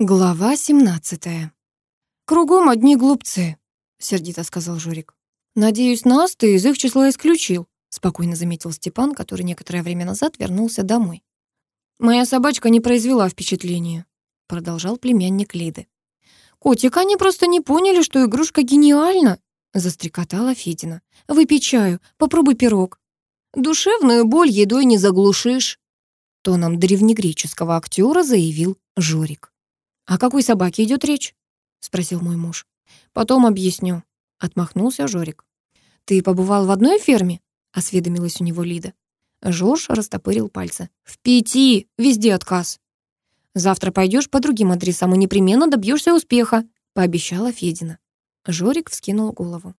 Глава 17. «Кругом одни глупцы», — сердито сказал Жорик. «Надеюсь, нас ты из их числа исключил», — спокойно заметил Степан, который некоторое время назад вернулся домой. «Моя собачка не произвела впечатления», — продолжал племянник Лиды. «Котик, они просто не поняли, что игрушка гениальна», — застрекотала Федина. «Выпей чаю, попробуй пирог». «Душевную боль едой не заглушишь», — тоном древнегреческого актера заявил Жорик. «О какой собаке идет речь?» — спросил мой муж. «Потом объясню», — отмахнулся Жорик. «Ты побывал в одной ферме?» — осведомилась у него Лида. Жорж растопырил пальцы. «В пяти! Везде отказ!» «Завтра пойдешь по другим адресам и непременно добьешься успеха», — пообещала Федина. Жорик вскинул голову.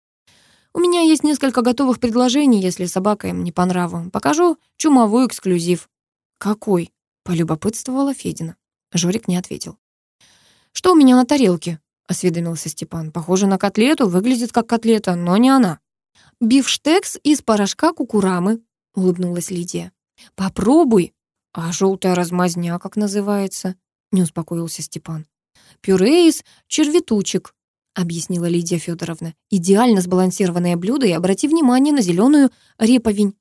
«У меня есть несколько готовых предложений, если собака им не по нраву. Покажу чумовой эксклюзив». «Какой?» — полюбопытствовала Федина. Жорик не ответил. «Что у меня на тарелке?» — осведомился Степан. «Похоже на котлету, выглядит как котлета, но не она». «Бифштекс из порошка кукурамы», — улыбнулась Лидия. «Попробуй». «А желтая размазня, как называется?» — не успокоился Степан. «Пюре из червятучек», — объяснила Лидия Федоровна. «Идеально сбалансированное блюдо и обрати внимание на зеленую реповень.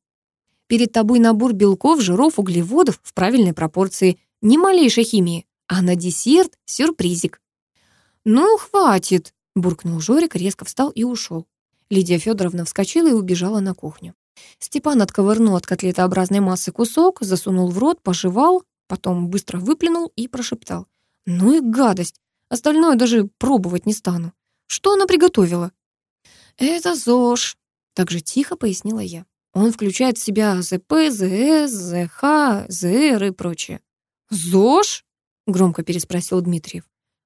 Перед тобой набор белков, жиров, углеводов в правильной пропорции, ни малейшей химии а на десерт сюрпризик. «Ну, хватит!» — буркнул Жорик, резко встал и ушел. Лидия Федоровна вскочила и убежала на кухню. Степан отковырнул от котлетообразной массы кусок, засунул в рот, пожевал, потом быстро выплюнул и прошептал. «Ну и гадость! Остальное даже пробовать не стану. Что она приготовила?» «Это ЗОЖ», — так же тихо пояснила я. «Он включает в себя ЗП, ЗС, ЗХ, ЗР и прочее». «ЗОЖ?» Громко переспросил Дмитриев.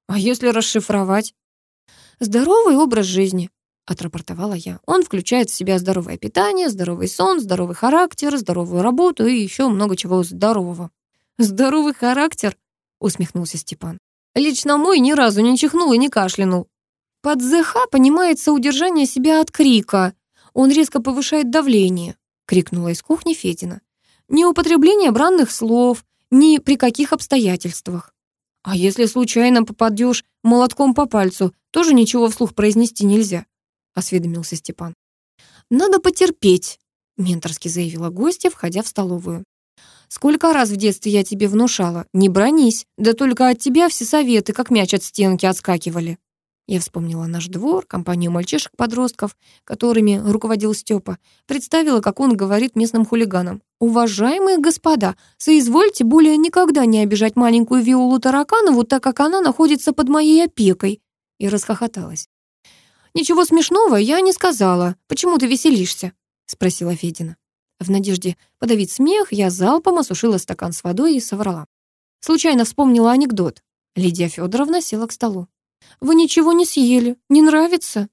А если расшифровать? Здоровый образ жизни, отрапортовала я. Он включает в себя здоровое питание, здоровый сон, здоровый характер, здоровую работу и еще много чего здорового. Здоровый характер, усмехнулся Степан. Лично мой ни разу не чихнул и не кашлянул. Под ЗХ понимается удержание себя от крика. Он резко повышает давление, крикнула из кухни Федина. Не употребление бранных слов, ни при каких обстоятельствах. А если случайно попадешь молотком по пальцу, тоже ничего вслух произнести нельзя, осведомился Степан. Надо потерпеть, менторски заявила гостья, входя в столовую. Сколько раз в детстве я тебе внушала, не бронись, да только от тебя все советы, как мяч от стенки, отскакивали. Я вспомнила наш двор, компанию мальчишек-подростков, которыми руководил Степа. Представила, как он говорит местным хулиганам. «Уважаемые господа, соизвольте более никогда не обижать маленькую Виолу Тараканову, так как она находится под моей опекой». И расхохоталась. «Ничего смешного я не сказала. Почему ты веселишься?» — спросила Федина. В надежде подавить смех, я залпом осушила стакан с водой и соврала. Случайно вспомнила анекдот. Лидия Федоровна села к столу. Вы ничего не съели, не нравится?»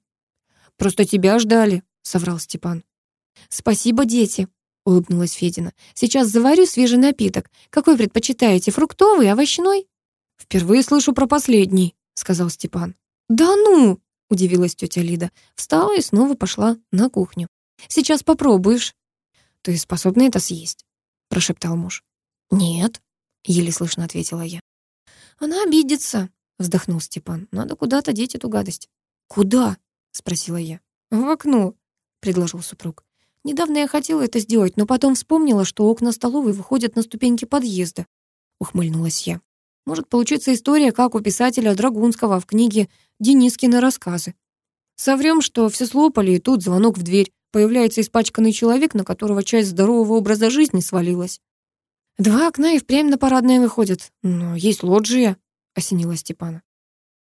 «Просто тебя ждали», — соврал Степан. «Спасибо, дети», — улыбнулась Федина. «Сейчас заварю свежий напиток. Какой предпочитаете, фруктовый, овощной?» «Впервые слышу про последний», — сказал Степан. «Да ну!» — удивилась тетя Лида. Встала и снова пошла на кухню. «Сейчас попробуешь». «Ты способна это съесть?» — прошептал муж. «Нет», — еле слышно ответила я. «Она обидится», вздохнул Степан. Надо куда-то деть эту гадость. Куда? спросила я. В окно, предложил супруг. Недавно я хотела это сделать, но потом вспомнила, что окна столовой выходят на ступеньки подъезда. Ухмыльнулась я. Может получится история, как у писателя Драгунского в книге «Денискины рассказы». Соврем, что все слопали, и тут звонок в дверь. Появляется испачканный человек, на которого часть здорового образа жизни свалилась. Два окна и впрямь на парадное выходят. Но есть лоджия, осенила Степана.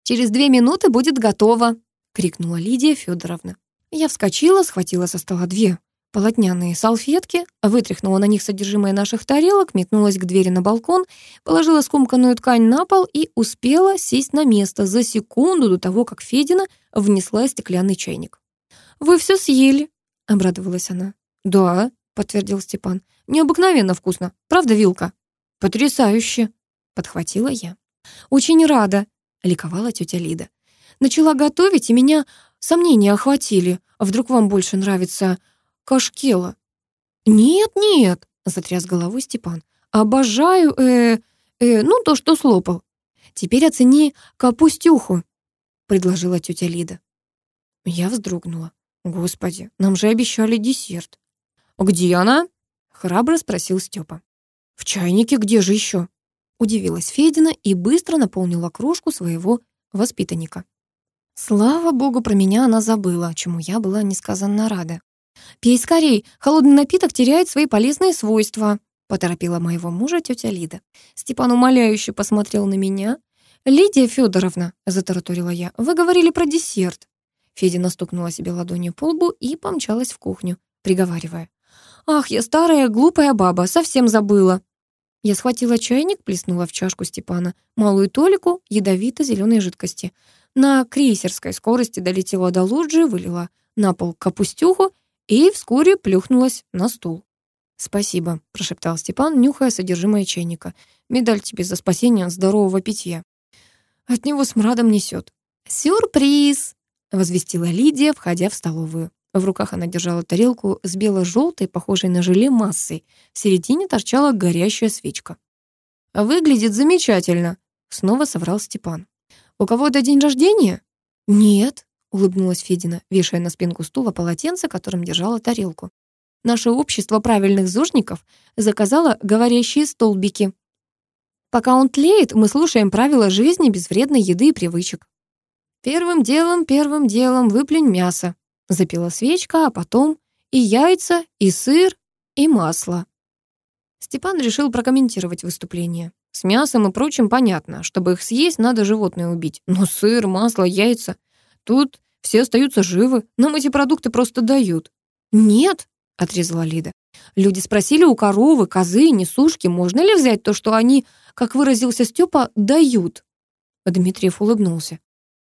«Через две минуты будет готово!» — крикнула Лидия Федоровна. Я вскочила, схватила со стола две полотняные салфетки, вытряхнула на них содержимое наших тарелок, метнулась к двери на балкон, положила скомканную ткань на пол и успела сесть на место за секунду до того, как Федина внесла стеклянный чайник. «Вы все съели», — обрадовалась она. «Да», — подтвердил Степан. «Необыкновенно вкусно. Правда, Вилка?» «Потрясающе», — подхватила я. «Очень рада», — ликовала тетя Лида. «Начала готовить, и меня сомнения охватили. А вдруг вам больше нравится кашкела?» «Нет-нет», — затряс головой Степан. «Обожаю, э, э, ну, то, что слопал. Теперь оцени капустюху», — предложила тетя Лида. Я вздрогнула. «Господи, нам же обещали десерт». «Где она?» — храбро спросил Степа. «В чайнике где же еще? Удивилась Федина и быстро наполнила кружку своего воспитанника. Слава богу, про меня она забыла, чему я была несказанно рада. «Пей скорей, холодный напиток теряет свои полезные свойства», поторопила моего мужа тетя Лида. Степан умоляюще посмотрел на меня. «Лидия Федоровна, затараторила я, — «вы говорили про десерт». Федя стукнула себе ладонью по лбу и помчалась в кухню, приговаривая. «Ах, я старая глупая баба, совсем забыла. Я схватила чайник, плеснула в чашку Степана малую толику ядовито зеленой жидкости. На крейсерской скорости долетела до лоджии, вылила на пол капустюху и вскоре плюхнулась на стул. «Спасибо», — прошептал Степан, нюхая содержимое чайника. «Медаль тебе за спасение здорового питья». От него смрадом несет. «Сюрприз!» — возвестила Лидия, входя в столовую. В руках она держала тарелку с бело-желтой, похожей на желе массой. В середине торчала горящая свечка. «Выглядит замечательно», — снова соврал Степан. «У кого-то день рождения?» «Нет», — улыбнулась Федина, вешая на спинку стула полотенце, которым держала тарелку. «Наше общество правильных зожников заказало говорящие столбики. Пока он тлеет, мы слушаем правила жизни без вредной еды и привычек. Первым делом, первым делом выплюнь мясо», Запила свечка, а потом и яйца, и сыр, и масло. Степан решил прокомментировать выступление. С мясом и прочим понятно, чтобы их съесть, надо животное убить. Но сыр, масло, яйца... Тут все остаются живы, нам эти продукты просто дают. «Нет», — отрезала Лида. «Люди спросили у коровы, козы несушки, можно ли взять то, что они, как выразился Степа, дают?» Дмитриев улыбнулся.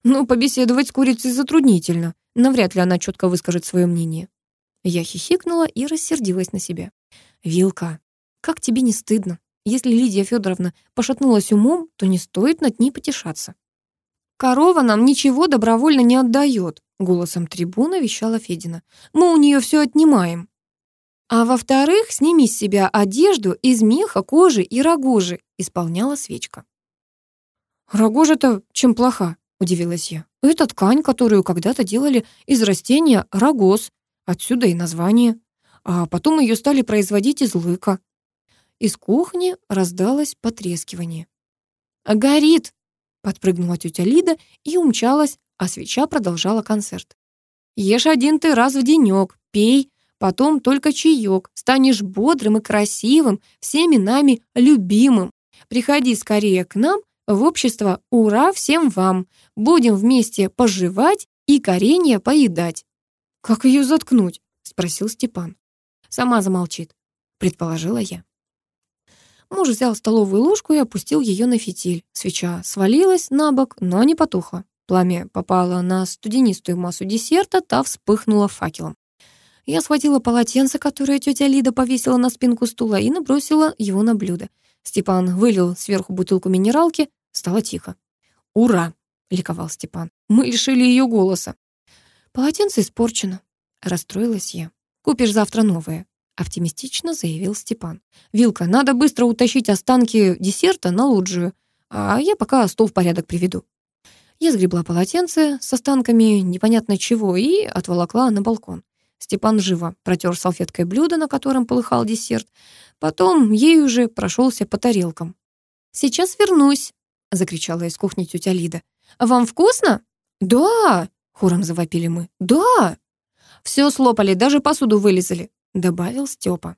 Но побеседовать с курицей затруднительно. Навряд ли она четко выскажет свое мнение. Я хихикнула и рассердилась на себя. «Вилка, как тебе не стыдно? Если Лидия Федоровна пошатнулась умом, то не стоит над ней потешаться». «Корова нам ничего добровольно не отдает», — голосом трибуна вещала Федина. «Мы у нее все отнимаем». «А во-вторых, сними с себя одежду из меха, кожи и рогожи», — исполняла свечка. «Рогожа-то чем плоха?» — удивилась я. «Это ткань, которую когда-то делали из растения рогоз, отсюда и название. А потом ее стали производить из лыка». Из кухни раздалось потрескивание. «Горит!» — подпрыгнула тетя Лида и умчалась, а свеча продолжала концерт. «Ешь один ты раз в денек, пей, потом только чаек, станешь бодрым и красивым, всеми нами любимым. Приходи скорее к нам, в общество «Ура всем вам! Будем вместе поживать и коренья поедать!» «Как ее заткнуть?» — спросил Степан. «Сама замолчит», — предположила я. Муж взял столовую ложку и опустил ее на фитиль. Свеча свалилась на бок, но не потухла. Пламя попало на студенистую массу десерта, та вспыхнула факелом. Я схватила полотенце, которое тетя Лида повесила на спинку стула, и набросила его на блюдо. Степан вылил сверху бутылку минералки, Стало тихо. «Ура!» — ликовал Степан. «Мы лишили ее голоса». «Полотенце испорчено», — расстроилась я. «Купишь завтра новое», — оптимистично заявил Степан. «Вилка, надо быстро утащить останки десерта на лоджию, а я пока стол в порядок приведу». Я сгребла полотенце с останками непонятно чего и отволокла на балкон. Степан живо протер салфеткой блюдо, на котором полыхал десерт. Потом ей уже прошелся по тарелкам. «Сейчас вернусь», — закричала из кухни тетя Лида. «А «Вам вкусно?» «Да!» — хором завопили мы. «Да!» «Все слопали, даже посуду вылезали», — добавил Степа.